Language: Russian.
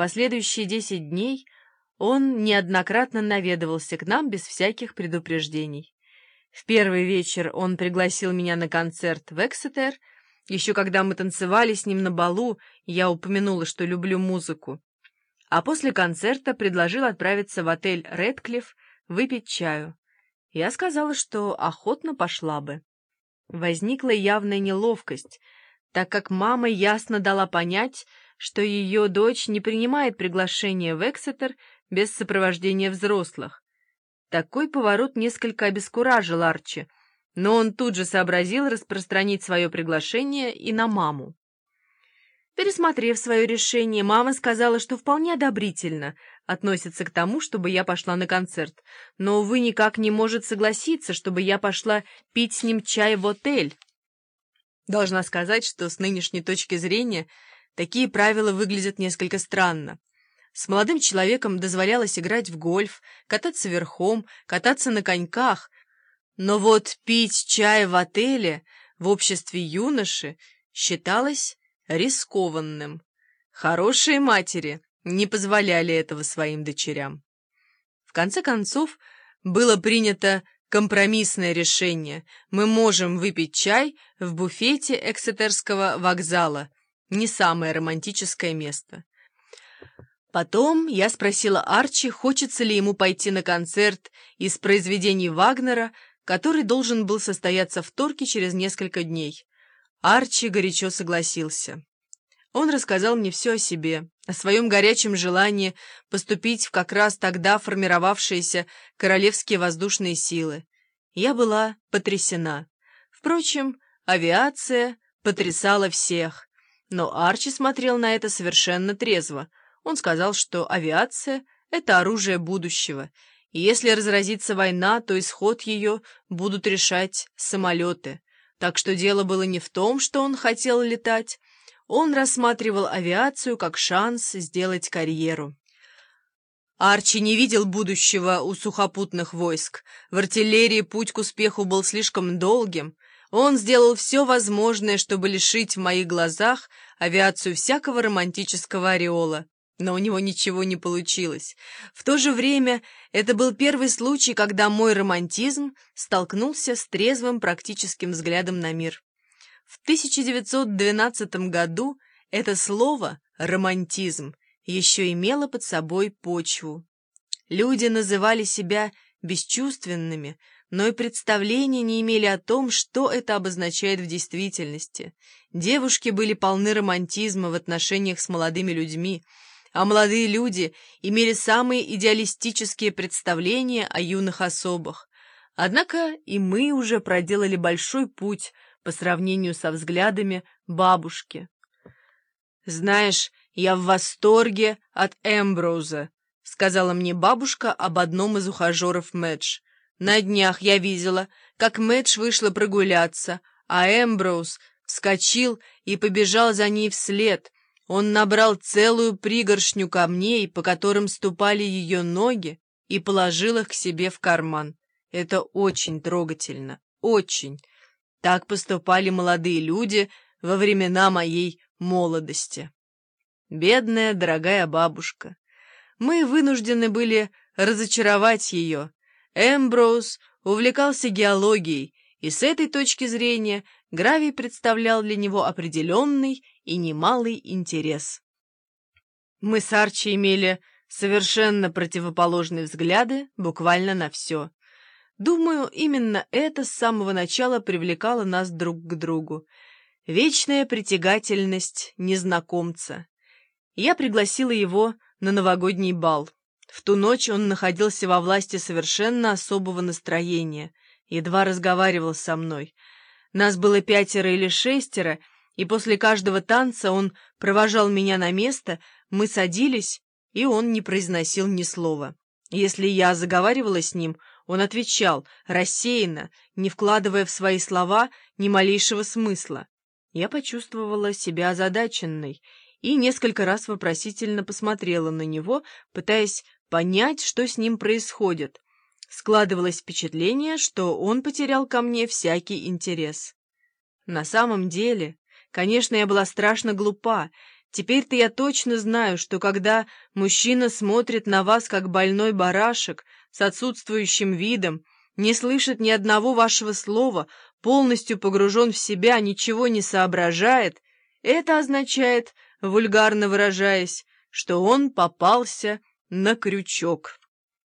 последующие десять дней он неоднократно наведывался к нам без всяких предупреждений. В первый вечер он пригласил меня на концерт в Эксетер. Еще когда мы танцевали с ним на балу, я упомянула, что люблю музыку. А после концерта предложил отправиться в отель «Редклифф» выпить чаю. Я сказала, что охотно пошла бы. Возникла явная неловкость, так как мама ясно дала понять, что ее дочь не принимает приглашение в Эксетер без сопровождения взрослых. Такой поворот несколько обескуражил Арчи, но он тут же сообразил распространить свое приглашение и на маму. Пересмотрев свое решение, мама сказала, что вполне одобрительно относится к тому, чтобы я пошла на концерт, но, увы, никак не может согласиться, чтобы я пошла пить с ним чай в отель. Должна сказать, что с нынешней точки зрения такие правила выглядят несколько странно. С молодым человеком дозволялось играть в гольф, кататься верхом, кататься на коньках, но вот пить чай в отеле в обществе юноши считалось рискованным. Хорошие матери не позволяли этого своим дочерям. В конце концов, было принято компромиссное решение. Мы можем выпить чай в буфете Эксетерского вокзала. Не самое романтическое место. Потом я спросила Арчи, хочется ли ему пойти на концерт из произведений Вагнера, который должен был состояться в Торке через несколько дней. Арчи горячо согласился. Он рассказал мне все о себе, о своем горячем желании поступить в как раз тогда формировавшиеся королевские воздушные силы. Я была потрясена. Впрочем, авиация потрясала всех. Но Арчи смотрел на это совершенно трезво. Он сказал, что авиация — это оружие будущего, и если разразится война, то исход ее будут решать самолеты. Так что дело было не в том, что он хотел летать, он рассматривал авиацию как шанс сделать карьеру. Арчи не видел будущего у сухопутных войск. В артиллерии путь к успеху был слишком долгим. Он сделал все возможное, чтобы лишить в моих глазах авиацию всякого романтического ореола. Но у него ничего не получилось. В то же время это был первый случай, когда мой романтизм столкнулся с трезвым практическим взглядом на мир. В 1912 году это слово «романтизм» еще имело под собой почву. Люди называли себя бесчувственными, но и представления не имели о том, что это обозначает в действительности. Девушки были полны романтизма в отношениях с молодыми людьми, а молодые люди имели самые идеалистические представления о юных особах. Однако и мы уже проделали большой путь по сравнению со взглядами бабушки. «Знаешь, я в восторге от Эмброуза», — сказала мне бабушка об одном из ухажеров Мэдж. «На днях я видела, как Мэдж вышла прогуляться, а Эмброуз вскочил и побежал за ней вслед, он набрал целую пригоршню камней, по которым ступали ее ноги, и положил их к себе в карман. Это очень трогательно, очень. Так поступали молодые люди во времена моей молодости. Бедная, дорогая бабушка. Мы вынуждены были разочаровать ее. Эмброуз увлекался геологией, и с этой точки зрения гравий представлял для него определенный и немалый интерес. Мы с Арчи имели совершенно противоположные взгляды буквально на все. Думаю, именно это с самого начала привлекало нас друг к другу. Вечная притягательность незнакомца. Я пригласила его на новогодний бал. В ту ночь он находился во власти совершенно особого настроения, едва разговаривал со мной. Нас было пятеро или шестеро, и после каждого танца он провожал меня на место, мы садились, и он не произносил ни слова. Если я заговаривала с ним, он отвечал, рассеянно, не вкладывая в свои слова ни малейшего смысла. Я почувствовала себя озадаченной и несколько раз вопросительно посмотрела на него, пытаясь понять, что с ним происходит. Складывалось впечатление, что он потерял ко мне всякий интерес. На самом деле Конечно, я была страшно глупа. Теперь-то я точно знаю, что когда мужчина смотрит на вас как больной барашек с отсутствующим видом, не слышит ни одного вашего слова, полностью погружен в себя, ничего не соображает, это означает, вульгарно выражаясь, что он попался на крючок.